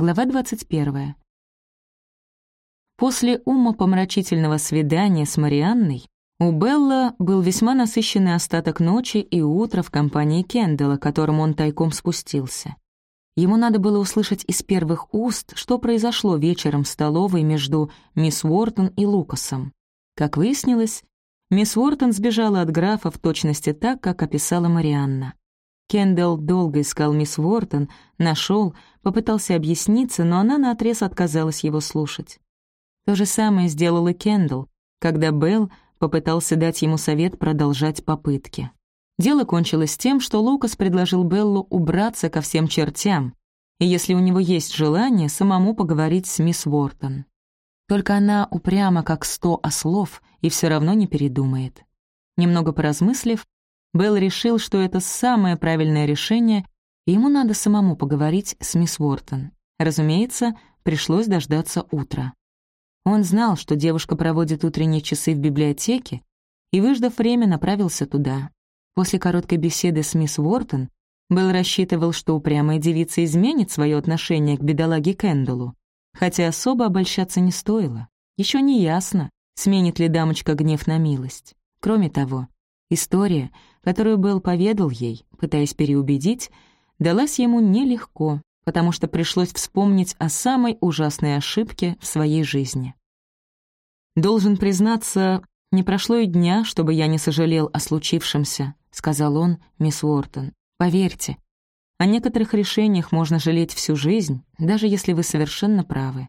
Глава 21. После умопомрачительного свидания с Марианной у Белла был весьма насыщенный остаток ночи и утра в компании Кендалла, к которому он тайком спустился. Ему надо было услышать из первых уст, что произошло вечером в столовой между мисс Уортон и Лукасом. Как выяснилось, мисс Уортон сбежала от графа в точности так, как описала Марианна. Кендалл долго искал мисс Уортон, нашел, попытался объясниться, но она наотрез отказалась его слушать. То же самое сделал и Кендалл, когда Белл попытался дать ему совет продолжать попытки. Дело кончилось тем, что Лукас предложил Беллу убраться ко всем чертям, и если у него есть желание, самому поговорить с мисс Уортон. Только она упряма, как сто ослов, и все равно не передумает. Немного поразмыслив, Белл решил, что это самое правильное решение, и ему надо самому поговорить с мисс Уортон. Разумеется, пришлось дождаться утра. Он знал, что девушка проводит утренние часы в библиотеке, и, выждав время, направился туда. После короткой беседы с мисс Уортон Белл рассчитывал, что упрямая девица изменит свое отношение к бедолаге Кэндаллу, хотя особо обольщаться не стоило. Еще не ясно, сменит ли дамочка гнев на милость. Кроме того, история, которую Белл поведал ей, пытаясь переубедить, далась ему нелегко, потому что пришлось вспомнить о самой ужасной ошибке в своей жизни. «Должен признаться, не прошло и дня, чтобы я не сожалел о случившемся», — сказал он, мисс Уортон. «Поверьте, о некоторых решениях можно жалеть всю жизнь, даже если вы совершенно правы.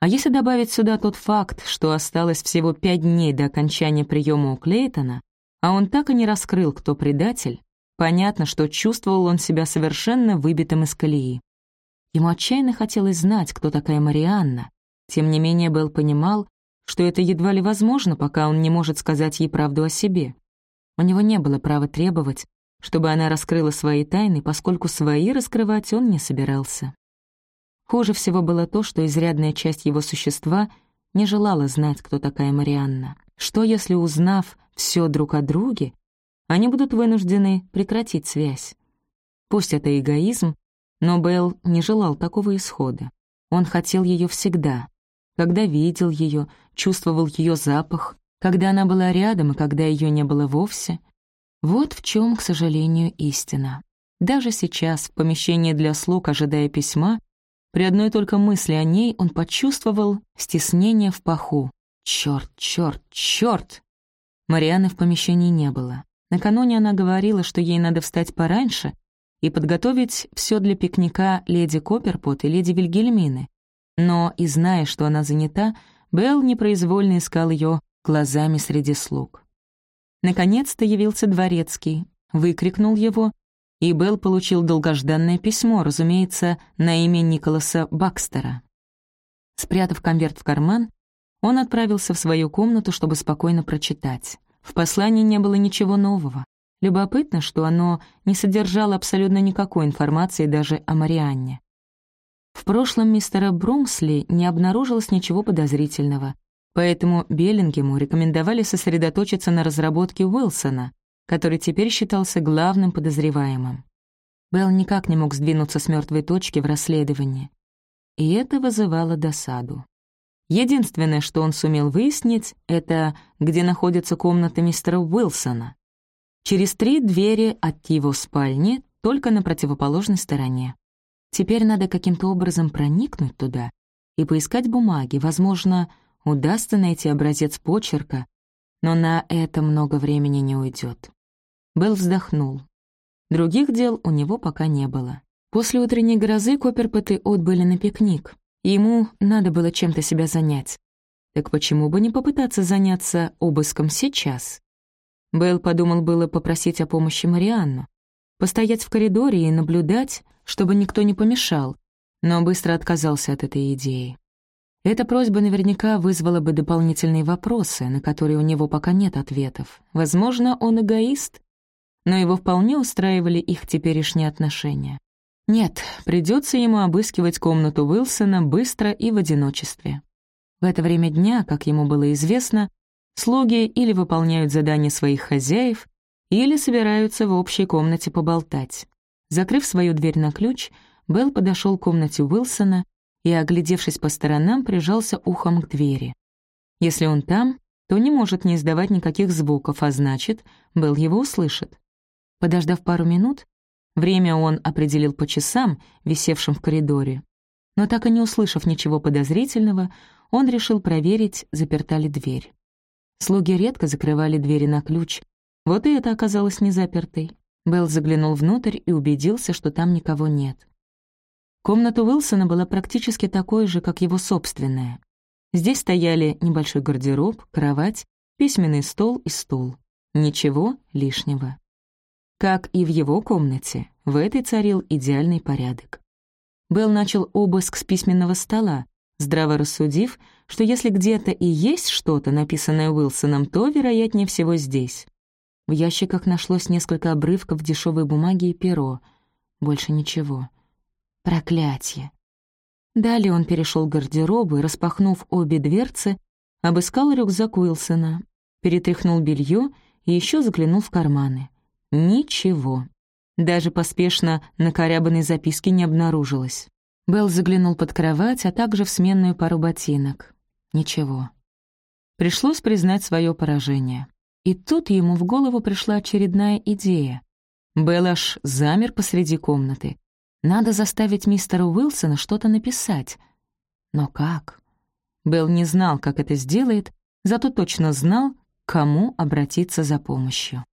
А если добавить сюда тот факт, что осталось всего пять дней до окончания приема у Клейтона, а он так и не раскрыл, кто предатель, понятно, что чувствовал он себя совершенно выбитым из колеи. Ему отчаянно хотелось знать, кто такая Марианна. Тем не менее, Белл понимал, что это едва ли возможно, пока он не может сказать ей правду о себе. У него не было права требовать, чтобы она раскрыла свои тайны, поскольку свои раскрывать он не собирался. Хуже всего было то, что изрядная часть его существа не желала знать, кто такая Марианна. Что, если, узнав все друг о друге, они будут вынуждены прекратить связь? Пусть это эгоизм, но Белл не желал такого исхода. Он хотел ее всегда, когда видел ее, чувствовал ее запах, когда она была рядом и когда ее не было вовсе. Вот в чем, к сожалению, истина. Даже сейчас, в помещении для слуг, ожидая письма, при одной только мысли о ней он почувствовал стеснение в паху. Черт, черт, черт! Марианы в помещении не было. Накануне она говорила, что ей надо встать пораньше и подготовить все для пикника леди Копперпот и леди Вильгельмины, но и зная, что она занята, Белл непроизвольно искал ее глазами среди слуг. Наконец-то явился дворецкий, выкрикнул его, и Белл получил долгожданное письмо, разумеется, на имя Николаса Бакстера. Спрятав конверт в карман, он отправился в свою комнату, чтобы спокойно прочитать. В послании не было ничего нового. Любопытно, что оно не содержало абсолютно никакой информации даже о Марианне. В прошлом мистера Брумсли не обнаружилось ничего подозрительного, поэтому Беллингему рекомендовали сосредоточиться на разработке Уилсона, который теперь считался главным подозреваемым. Белл никак не мог сдвинуться с мертвой точки в расследовании, и это вызывало досаду. Единственное, что он сумел выяснить, это где находится комната мистера Уилсона. Через три двери от его спальни, только на противоположной стороне. Теперь надо каким-то образом проникнуть туда и поискать бумаги. Возможно, удастся найти образец почерка, но на это много времени не уйдет. Белл вздохнул. Других дел у него пока не было. После утренней грозы Копперпоты отбыли на пикник. Ему надо было чем-то себя занять. Так почему бы не попытаться заняться обыском сейчас? Белл подумал было попросить о помощи Марианну. Постоять в коридоре и наблюдать, чтобы никто не помешал, но быстро отказался от этой идеи. Эта просьба наверняка вызвала бы дополнительные вопросы, на которые у него пока нет ответов. Возможно, он эгоист, но его вполне устраивали их теперешние отношения. Нет, придется ему обыскивать комнату Уилсона быстро и в одиночестве. В это время дня, как ему было известно, слуги или выполняют задания своих хозяев, или собираются в общей комнате поболтать. Закрыв свою дверь на ключ, Белл подошел к комнате Уилсона и, оглядевшись по сторонам, прижался ухом к двери. Если он там, то не может не издавать никаких звуков, а значит, Белл его услышит. Подождав пару минут, время он определил по часам, висевшим в коридоре, но так и не услышав ничего подозрительного, он решил проверить, заперта ли дверь. Слуги редко закрывали двери на ключ, вот и это оказалось незапертой. Белл заглянул внутрь и убедился, что там никого нет. Комната Уилсона была практически такой же, как его собственная. Здесь стояли небольшой гардероб, кровать, письменный стол и стул. Ничего лишнего. Как и в его комнате, в этой царил идеальный порядок. Белл начал обыск с письменного стола, здраво рассудив, что если где-то и есть что-то, написанное Уилсоном, то, вероятнее всего, здесь. В ящиках нашлось несколько обрывков дешевой бумаги и перо. Больше ничего. Проклятье. Далее он перешел к гардеробу и, распахнув обе дверцы, обыскал рюкзак Уилсона, перетряхнул белье и еще заглянул в карманы. Ничего. Даже поспешно накорябанной записки не обнаружилось. Белл заглянул под кровать, а также в сменную пару ботинок. Ничего. Пришлось признать свое поражение. И тут ему в голову пришла очередная идея. Белл аж замер посреди комнаты. Надо заставить мистера Уилсона что-то написать. Но как? Белл не знал, как это сделает, зато точно знал, кому обратиться за помощью.